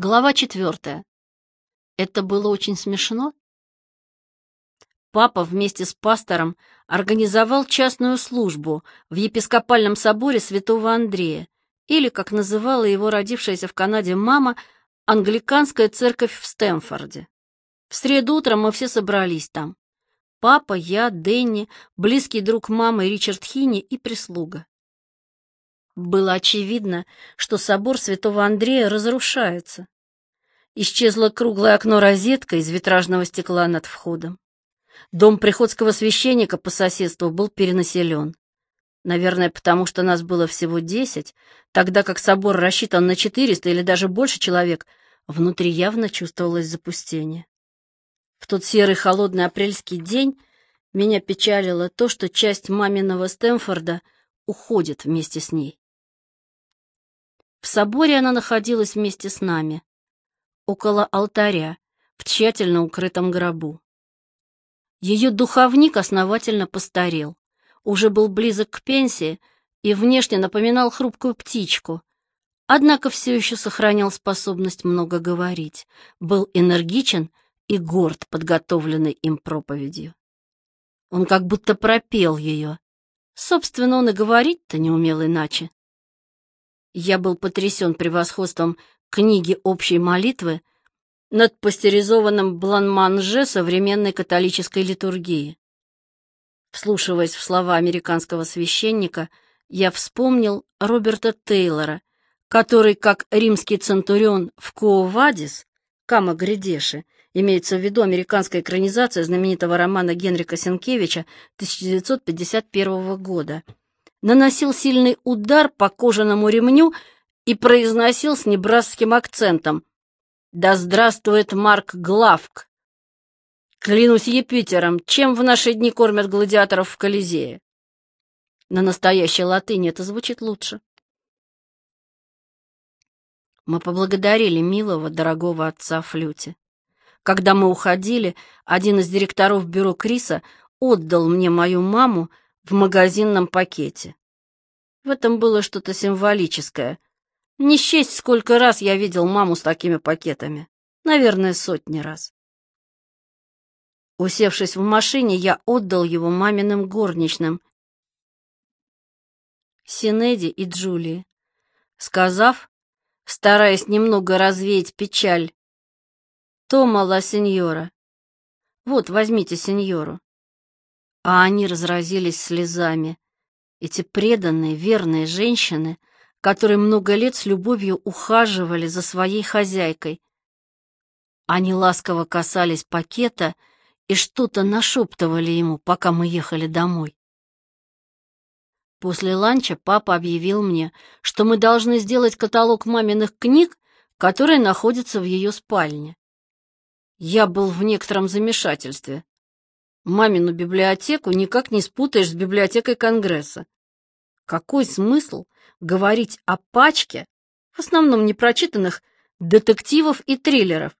Глава четвертая. Это было очень смешно. Папа вместе с пастором организовал частную службу в епископальном соборе святого Андрея, или, как называла его родившаяся в Канаде мама, англиканская церковь в Стэнфорде. В среду утром мы все собрались там. Папа, я, Дэнни, близкий друг мамы Ричард Хини и прислуга. Было очевидно, что собор святого Андрея разрушается. Исчезло круглое окно-розетка из витражного стекла над входом. Дом приходского священника по соседству был перенаселен. Наверное, потому что нас было всего десять, тогда как собор рассчитан на четыреста или даже больше человек, внутри явно чувствовалось запустение. В тот серый холодный апрельский день меня печалило то, что часть маминого Стэнфорда уходит вместе с ней. В соборе она находилась вместе с нами, около алтаря, в тщательно укрытом гробу. Ее духовник основательно постарел, уже был близок к пенсии и внешне напоминал хрупкую птичку, однако все еще сохранял способность много говорить, был энергичен и горд подготовленной им проповедью. Он как будто пропел ее. Собственно, он и говорить-то не умел иначе. Я был потрясен превосходством книги общей молитвы над пастеризованным бланманже современной католической литургии. Вслушиваясь в слова американского священника, я вспомнил Роберта Тейлора, который, как римский центурион в Коовадис, Кама Гридеши, имеется в виду американская экранизация знаменитого романа Генрика Сенкевича 1951 года, наносил сильный удар по кожаному ремню и произносил с небрасским акцентом «Да здравствует Марк Главк!» Клянусь Юпитером, чем в наши дни кормят гладиаторов в Колизее? На настоящей латыни это звучит лучше. Мы поблагодарили милого, дорогого отца Флюте. Когда мы уходили, один из директоров бюро Криса отдал мне мою маму в магазинном пакете. В этом было что-то символическое. Не счесть, сколько раз я видел маму с такими пакетами. Наверное, сотни раз. Усевшись в машине, я отдал его маминым горничным, Синеди и Джулии, сказав, стараясь немного развеять печаль, «Тома ла сеньора, вот, возьмите сеньору». А они разразились слезами. Эти преданные, верные женщины, которые много лет с любовью ухаживали за своей хозяйкой. Они ласково касались пакета и что-то нашептывали ему, пока мы ехали домой. После ланча папа объявил мне, что мы должны сделать каталог маминых книг, которые находятся в ее спальне. Я был в некотором замешательстве. Мамину библиотеку никак не спутаешь с библиотекой Конгресса. Какой смысл говорить о пачке, в основном непрочитанных, детективов и триллеров?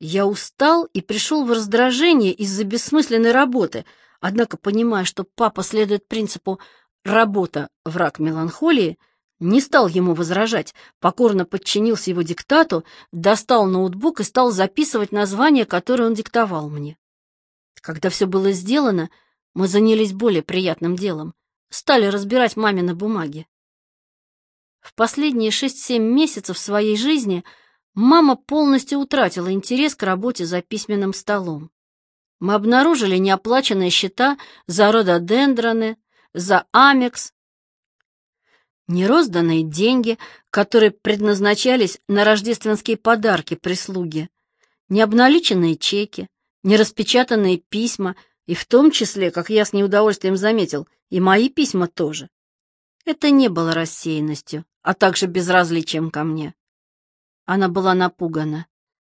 Я устал и пришел в раздражение из-за бессмысленной работы, однако, понимая, что папа следует принципу «работа — враг меланхолии», не стал ему возражать, покорно подчинился его диктату, достал ноутбук и стал записывать названия, которые он диктовал мне. Когда все было сделано, мы занялись более приятным делом. Стали разбирать мамины бумаги. В последние шесть-семь месяцев своей жизни мама полностью утратила интерес к работе за письменным столом. Мы обнаружили неоплаченные счета за рододендроны, за амекс, нерозданные деньги, которые предназначались на рождественские подарки прислуги, необналиченные чеки, нераспечатанные письма, и в том числе, как я с неудовольствием заметил, и мои письма тоже. Это не было рассеянностью, а также безразличием ко мне. Она была напугана,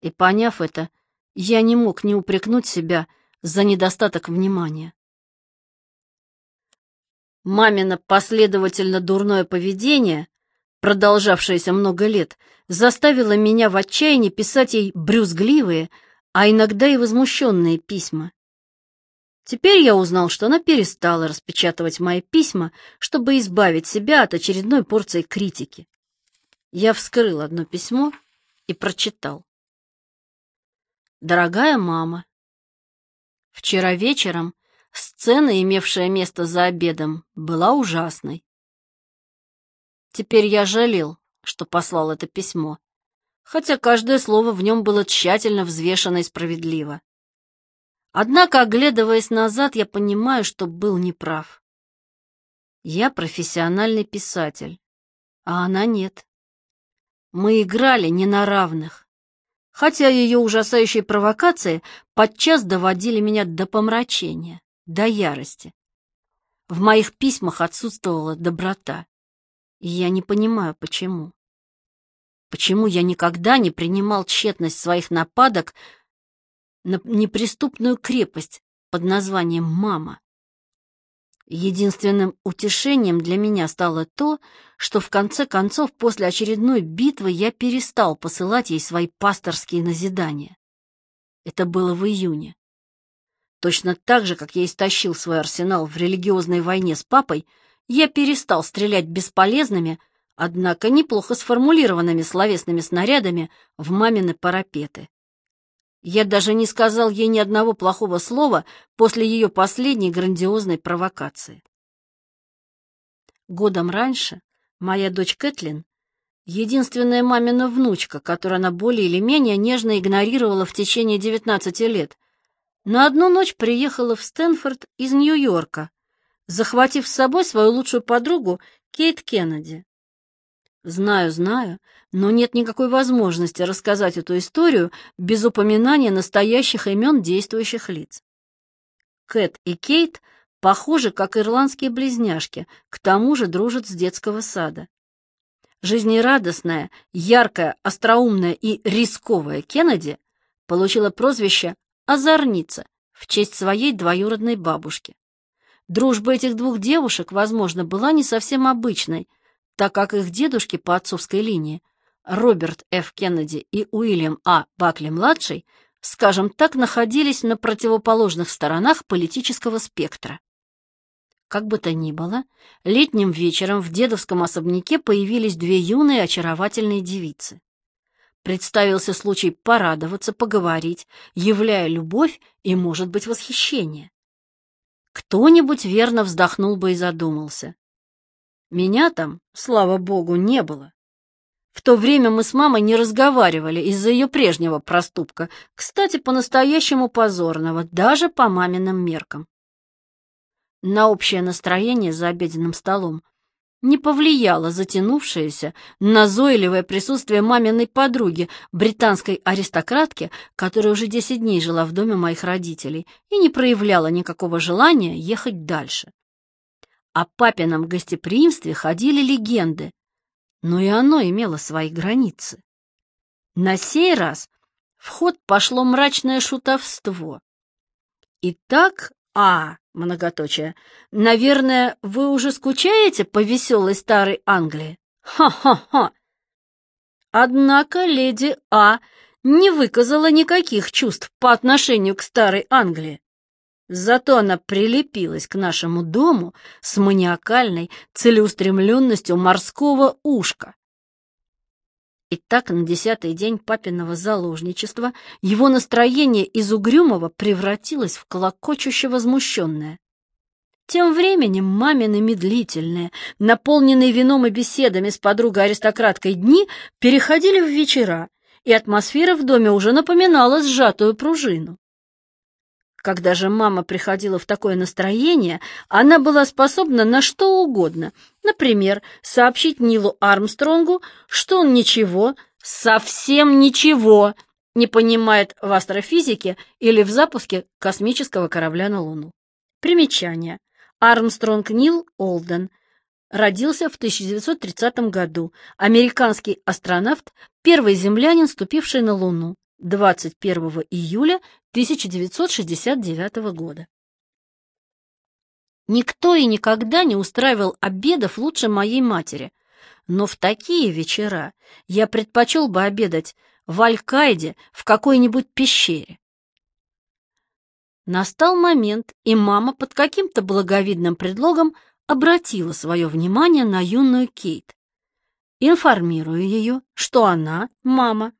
и, поняв это, я не мог не упрекнуть себя за недостаток внимания. Мамино последовательно дурное поведение, продолжавшееся много лет, заставило меня в отчаянии писать ей брюзгливые, а иногда и возмущенные письма. Теперь я узнал, что она перестала распечатывать мои письма, чтобы избавить себя от очередной порции критики. Я вскрыл одно письмо и прочитал. «Дорогая мама, вчера вечером сцена, имевшая место за обедом, была ужасной. Теперь я жалел, что послал это письмо, хотя каждое слово в нем было тщательно взвешено и справедливо. Однако, оглядываясь назад, я понимаю, что был неправ. Я профессиональный писатель, а она нет. Мы играли не на равных, хотя ее ужасающие провокации подчас доводили меня до помрачения, до ярости. В моих письмах отсутствовала доброта, и я не понимаю, почему. Почему я никогда не принимал тщетность своих нападок на неприступную крепость под названием «Мама». Единственным утешением для меня стало то, что в конце концов после очередной битвы я перестал посылать ей свои пасторские назидания. Это было в июне. Точно так же, как я истощил свой арсенал в религиозной войне с папой, я перестал стрелять бесполезными, однако неплохо сформулированными словесными снарядами в мамины парапеты. Я даже не сказал ей ни одного плохого слова после ее последней грандиозной провокации. Годом раньше моя дочь Кэтлин, единственная мамина внучка, которую она более или менее нежно игнорировала в течение 19 лет, на одну ночь приехала в Стэнфорд из Нью-Йорка, захватив с собой свою лучшую подругу Кейт Кеннеди. Знаю, знаю, но нет никакой возможности рассказать эту историю без упоминания настоящих имен действующих лиц. Кэт и Кейт похожи, как ирландские близняшки, к тому же дружат с детского сада. Жизнерадостная, яркая, остроумная и рисковая Кеннеди получила прозвище «Озорница» в честь своей двоюродной бабушки. Дружба этих двух девушек, возможно, была не совсем обычной – так как их дедушки по отцовской линии, Роберт Ф. Кеннеди и Уильям А. Бакли-младший, скажем так, находились на противоположных сторонах политического спектра. Как бы то ни было, летним вечером в дедовском особняке появились две юные очаровательные девицы. Представился случай порадоваться, поговорить, являя любовь и, может быть, восхищение. Кто-нибудь верно вздохнул бы и задумался. Меня там, слава богу, не было. В то время мы с мамой не разговаривали из-за ее прежнего проступка, кстати, по-настоящему позорного, даже по маминым меркам. На общее настроение за обеденным столом не повлияло затянувшееся, назойливое присутствие маминой подруги, британской аристократки, которая уже десять дней жила в доме моих родителей и не проявляла никакого желания ехать дальше. О папином гостеприимстве ходили легенды, но и оно имело свои границы. На сей раз в ход пошло мрачное шутовство. Итак, а, многоточие, наверное, вы уже скучаете по веселой старой Англии? Ха-ха-ха! Однако леди А не выказала никаких чувств по отношению к старой Англии. Зато она прилепилась к нашему дому с маниакальной целеустремленностью морского ушка. И так на десятый день папиного заложничества его настроение из угрюмого превратилось в клокочуще возмущенное. Тем временем мамины медлительные, наполненные вином и беседами с подругой-аристократкой дни переходили в вечера, и атмосфера в доме уже напоминала сжатую пружину. Когда же мама приходила в такое настроение, она была способна на что угодно. Например, сообщить Нилу Армстронгу, что он ничего, совсем ничего не понимает в астрофизике или в запуске космического корабля на Луну. Примечание. Армстронг Нил Олден. Родился в 1930 году. Американский астронавт, первый землянин, ступивший на Луну. 21 июля 1969 года. Никто и никогда не устраивал обедов лучше моей матери, но в такие вечера я предпочел бы обедать в Аль-Каиде в какой-нибудь пещере. Настал момент, и мама под каким-то благовидным предлогом обратила свое внимание на юную Кейт. Информируя ее, что она, мама,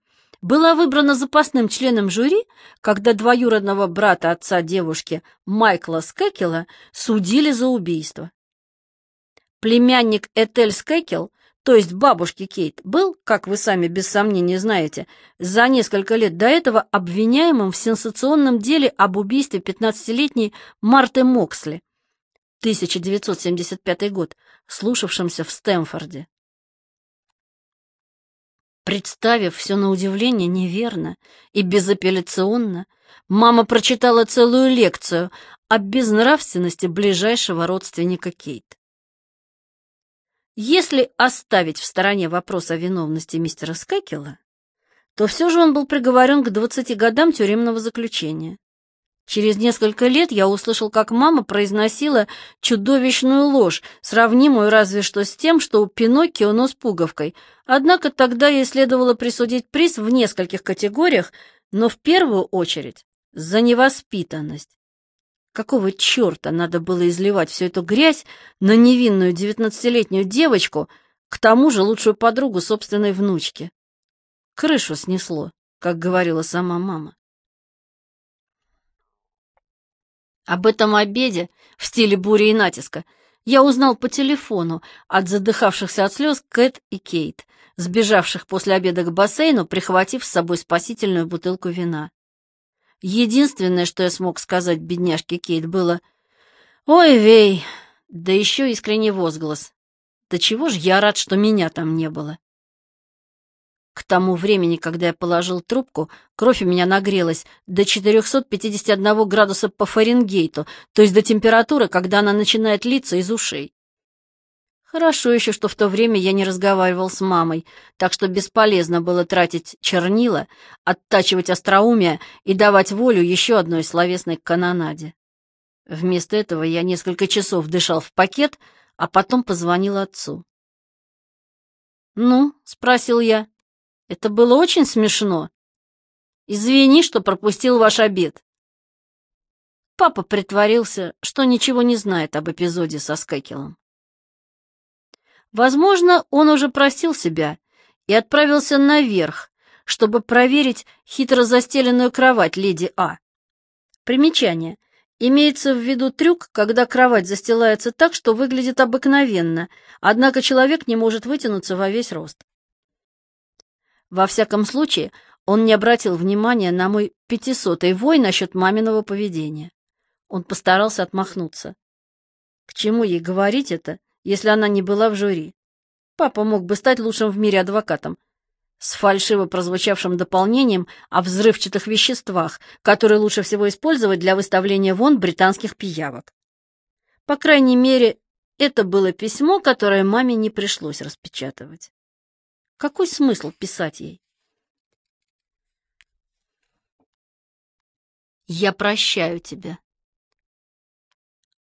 была выбрана запасным членом жюри, когда двоюродного брата отца девушки Майкла Скекела судили за убийство. Племянник Этель Скекел, то есть бабушки Кейт, был, как вы сами без сомнения знаете, за несколько лет до этого обвиняемым в сенсационном деле об убийстве 15-летней Марты Моксли, 1975 год, слушавшимся в Стэнфорде. Представив все на удивление неверно и безапелляционно, мама прочитала целую лекцию о безнравственности ближайшего родственника Кейт. Если оставить в стороне вопрос о виновности мистера Скекела, то все же он был приговорен к 20 годам тюремного заключения. Через несколько лет я услышал, как мама произносила чудовищную ложь, сравнимую разве что с тем, что у Пиноккио нос пуговкой. Однако тогда ей следовало присудить приз в нескольких категориях, но в первую очередь за невоспитанность. Какого черта надо было изливать всю эту грязь на невинную девятнадцатилетнюю девочку, к тому же лучшую подругу собственной внучки? Крышу снесло, как говорила сама мама. Об этом обеде в стиле бури и натиска я узнал по телефону от задыхавшихся от слез Кэт и Кейт, сбежавших после обеда к бассейну, прихватив с собой спасительную бутылку вина. Единственное, что я смог сказать бедняжке Кейт, было «Ой, вей!» Да еще искренний возглас. «Да чего ж я рад, что меня там не было!» К тому времени, когда я положил трубку, кровь у меня нагрелась до 451 градуса по Фаренгейту, то есть до температуры, когда она начинает литься из ушей. Хорошо еще, что в то время я не разговаривал с мамой, так что бесполезно было тратить чернила, оттачивать остроумие и давать волю еще одной словесной канонаде. Вместо этого я несколько часов дышал в пакет, а потом позвонил отцу. «Ну?» — спросил я. Это было очень смешно. Извини, что пропустил ваш обед. Папа притворился, что ничего не знает об эпизоде со Скекелом. Возможно, он уже простил себя и отправился наверх, чтобы проверить хитро застеленную кровать леди А. Примечание. Имеется в виду трюк, когда кровать застилается так, что выглядит обыкновенно, однако человек не может вытянуться во весь рост. Во всяком случае, он не обратил внимания на мой пятисотый вой насчет маминого поведения. Он постарался отмахнуться. К чему ей говорить это, если она не была в жюри? Папа мог бы стать лучшим в мире адвокатом. С фальшиво прозвучавшим дополнением о взрывчатых веществах, которые лучше всего использовать для выставления вон британских пиявок. По крайней мере, это было письмо, которое маме не пришлось распечатывать. Какой смысл писать ей? Я прощаю тебя.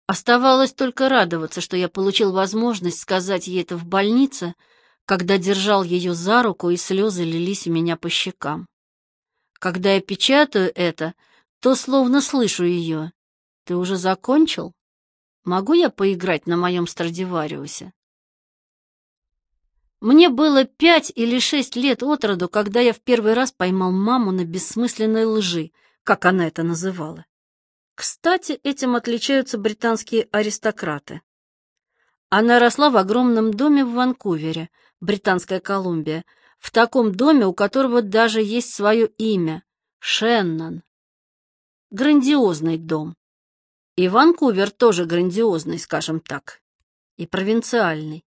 Оставалось только радоваться, что я получил возможность сказать ей это в больнице, когда держал ее за руку, и слезы лились у меня по щекам. Когда я печатаю это, то словно слышу ее. «Ты уже закончил? Могу я поиграть на моем Страдивариусе?» Мне было пять или шесть лет от роду, когда я в первый раз поймал маму на бессмысленной лжи, как она это называла. Кстати, этим отличаются британские аристократы. Она росла в огромном доме в Ванкувере, Британская Колумбия, в таком доме, у которого даже есть свое имя — Шеннон. Грандиозный дом. И Ванкувер тоже грандиозный, скажем так, и провинциальный.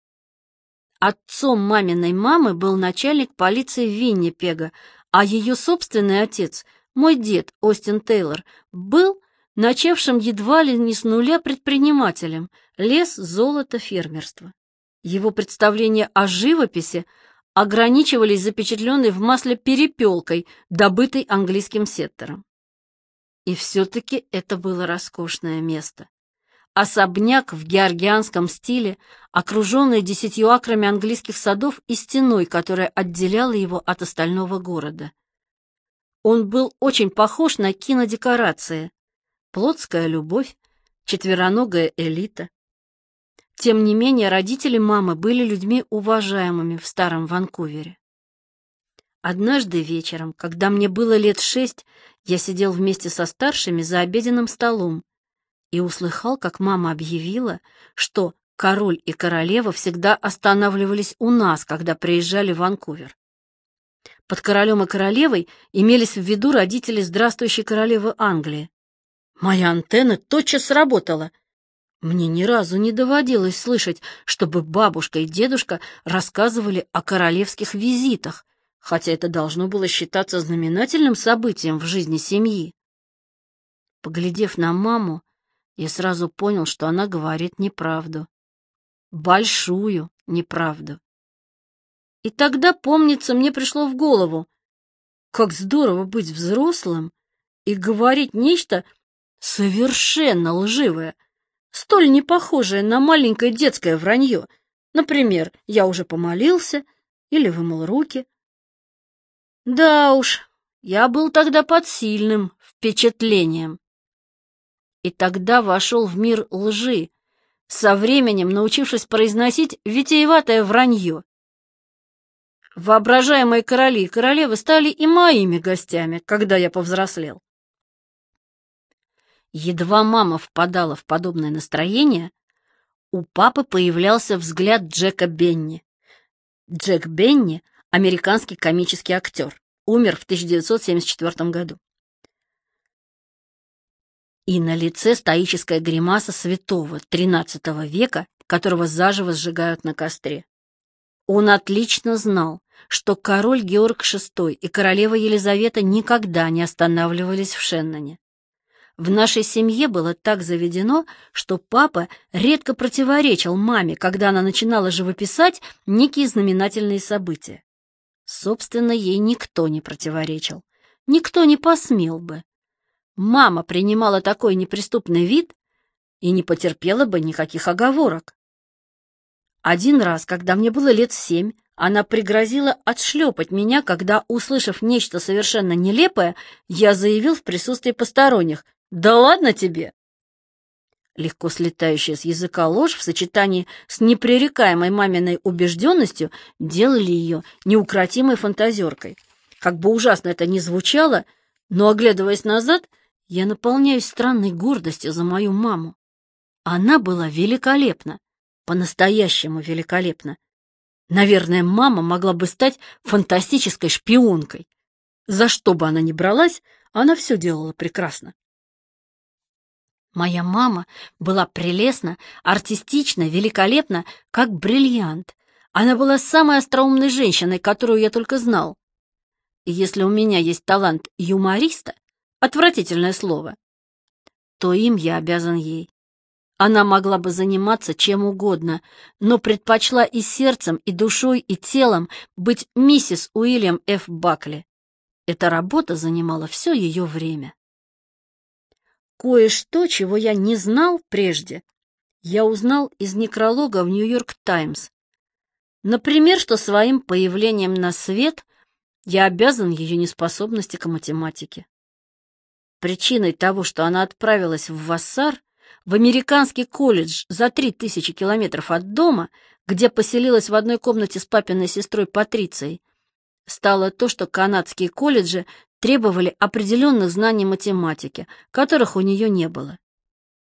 Отцом маминой мамы был начальник полиции Виннипега, а ее собственный отец, мой дед Остин Тейлор, был начавшим едва ли не с нуля предпринимателем, лес, золото, фермерство. Его представления о живописи ограничивались запечатленной в масле перепелкой, добытой английским сеттером. И все-таки это было роскошное место. Особняк в георгианском стиле, окруженный десятью акрами английских садов и стеной, которая отделяла его от остального города. Он был очень похож на кинодекорации. Плотская любовь, четвероногая элита. Тем не менее, родители мамы были людьми уважаемыми в старом Ванкувере. Однажды вечером, когда мне было лет шесть, я сидел вместе со старшими за обеденным столом и услыхал, как мама объявила, что король и королева всегда останавливались у нас, когда приезжали в Ванкувер. Под королем и королевой имелись в виду родители здравствующей королевы Англии. Моя антенна тотчас сработала. Мне ни разу не доводилось слышать, чтобы бабушка и дедушка рассказывали о королевских визитах, хотя это должно было считаться знаменательным событием в жизни семьи. Поглядев на маму, я сразу понял, что она говорит неправду. Большую неправду. И тогда, помнится, мне пришло в голову, как здорово быть взрослым и говорить нечто совершенно лживое, столь не похожее на маленькое детское вранье. Например, «я уже помолился» или «вымыл руки». Да уж, я был тогда под сильным впечатлением. И тогда вошел в мир лжи, со временем научившись произносить витиеватое вранье. Воображаемые короли и королевы стали и моими гостями, когда я повзрослел. Едва мама впадала в подобное настроение, у папы появлялся взгляд Джека Бенни. Джек Бенни — американский комический актер, умер в 1974 году. И на лице стоическая гримаса святого XIII века, которого заживо сжигают на костре. Он отлично знал, что король Георг VI и королева Елизавета никогда не останавливались в Шенноне. В нашей семье было так заведено, что папа редко противоречил маме, когда она начинала живописать некие знаменательные события. Собственно, ей никто не противоречил. Никто не посмел бы. Мама принимала такой неприступный вид и не потерпела бы никаких оговорок. Один раз, когда мне было лет семь, она пригрозила отшлепать меня, когда, услышав нечто совершенно нелепое, я заявил в присутствии посторонних «Да ладно тебе!» Легко слетающая с языка ложь в сочетании с непререкаемой маминой убежденностью делали ее неукротимой фантазеркой. Как бы ужасно это ни звучало, но, оглядываясь назад, я наполняюсь странной гордостью за мою маму. Она была великолепна, по-настоящему великолепна. Наверное, мама могла бы стать фантастической шпионкой. За что бы она ни бралась, она все делала прекрасно. Моя мама была прелестна, артистична, великолепна, как бриллиант. Она была самой остроумной женщиной, которую я только знал. И если у меня есть талант юмориста, отвратительное слово, то им я обязан ей. Она могла бы заниматься чем угодно, но предпочла и сердцем, и душой, и телом быть миссис Уильям Ф. Бакли. Эта работа занимала все ее время. Кое-что, чего я не знал прежде, я узнал из некролога в «Нью-Йорк Таймс». Например, что своим появлением на свет я обязан ее неспособности к математике. Причиной того, что она отправилась в Вассар, в американский колледж за три тысячи километров от дома, где поселилась в одной комнате с папиной сестрой Патрицией, стало то, что канадские колледжи требовали определенных знаний математики, которых у нее не было.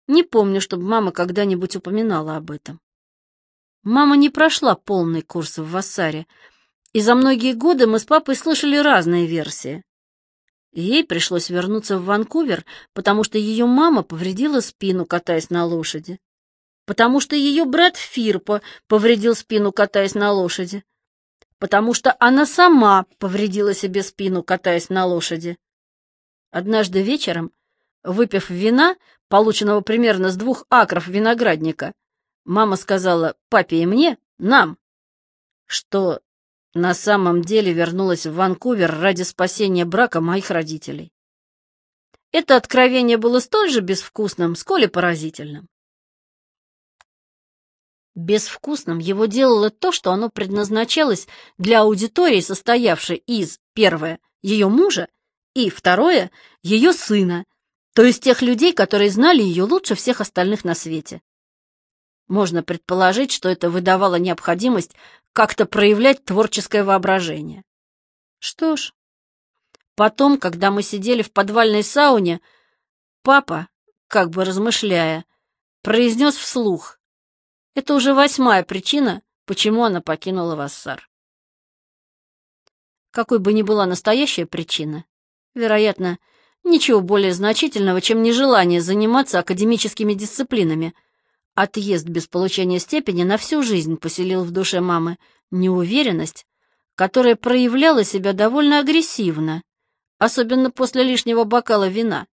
Не помню, чтобы мама когда-нибудь упоминала об этом. Мама не прошла полный курс в Вассаре, и за многие годы мы с папой слышали разные версии. Ей пришлось вернуться в Ванкувер, потому что ее мама повредила спину, катаясь на лошади. Потому что ее брат Фирпо повредил спину, катаясь на лошади. Потому что она сама повредила себе спину, катаясь на лошади. Однажды вечером, выпив вина, полученного примерно с двух акров виноградника, мама сказала папе и мне, нам, что на самом деле вернулась в Ванкувер ради спасения брака моих родителей. Это откровение было столь же безвкусным, сколь и поразительным. Безвкусным его делало то, что оно предназначалось для аудитории, состоявшей из, первое, ее мужа, и, второе, ее сына, то есть тех людей, которые знали ее лучше всех остальных на свете. Можно предположить, что это выдавало необходимость как-то проявлять творческое воображение. Что ж, потом, когда мы сидели в подвальной сауне, папа, как бы размышляя, произнес вслух. Это уже восьмая причина, почему она покинула Вассар. Какой бы ни была настоящая причина, вероятно, ничего более значительного, чем нежелание заниматься академическими дисциплинами. Отъезд без получения степени на всю жизнь поселил в душе мамы неуверенность, которая проявляла себя довольно агрессивно, особенно после лишнего бокала вина.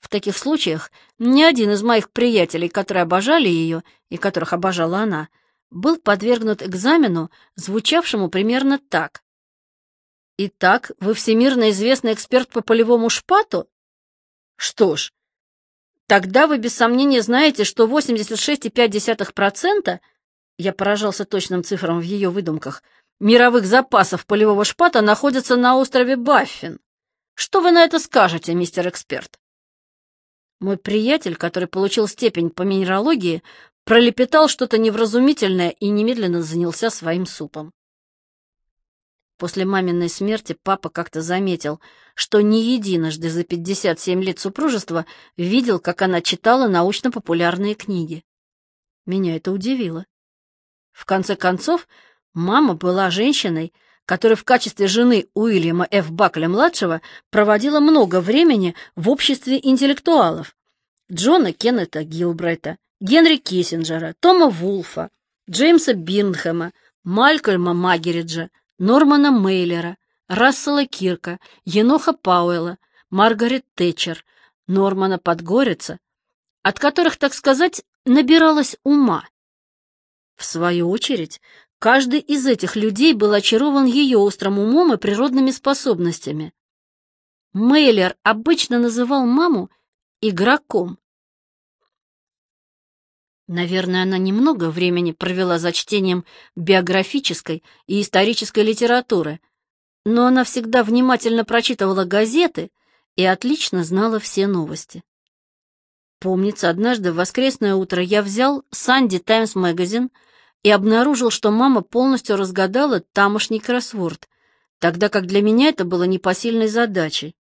В таких случаях ни один из моих приятелей, которые обожали ее и которых обожала она, был подвергнут экзамену, звучавшему примерно так. «Итак, вы всемирно известный эксперт по полевому шпату?» «Что ж, тогда вы без сомнения знаете, что 86,5% я поражался точным цифрам в ее выдумках, мировых запасов полевого шпата находятся на острове Баффин. Что вы на это скажете, мистер эксперт? Мой приятель, который получил степень по минералогии, пролепетал что-то невразумительное и немедленно занялся своим супом. После маминой смерти папа как-то заметил, что не единожды за 57 лет супружества видел, как она читала научно-популярные книги. Меня это удивило. В конце концов, мама была женщиной, которая в качестве жены Уильяма Ф. Бакля-младшего проводила много времени в обществе интеллектуалов. Джона Кеннета Гилбрайта, Генри Киссинджера, Тома Вулфа, Джеймса Бирнхэма, Малькольма Магериджа, Нормана Мейлера, Рассела Кирка, Еноха Пауэлла, Маргарет Тэтчер, Нормана Подгорица, от которых, так сказать, набиралась ума. В свою очередь, каждый из этих людей был очарован ее острым умом и природными способностями. Мейлер обычно называл маму игроком. Наверное, она немного времени провела за чтением биографической и исторической литературы, но она всегда внимательно прочитывала газеты и отлично знала все новости. Помнится, однажды в воскресное утро я взял «Санди Таймс Магазин» и обнаружил, что мама полностью разгадала тамошний кроссворд, тогда как для меня это было непосильной задачей.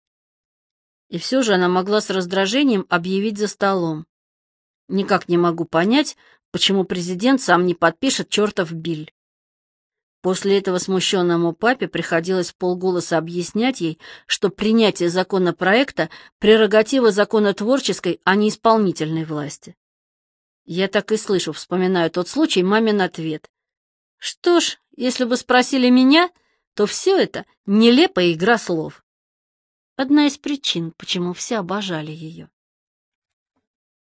И все же она могла с раздражением объявить за столом. Никак не могу понять, почему президент сам не подпишет чертов биль. После этого смущенному папе приходилось полголоса объяснять ей, что принятие законопроекта — прерогатива законотворческой, а не исполнительной власти. Я так и слышу, вспоминаю тот случай, мамин ответ. Что ж, если бы спросили меня, то все это — нелепая игра слов. Одна из причин, почему все обожали ее.